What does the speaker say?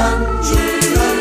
安居乐。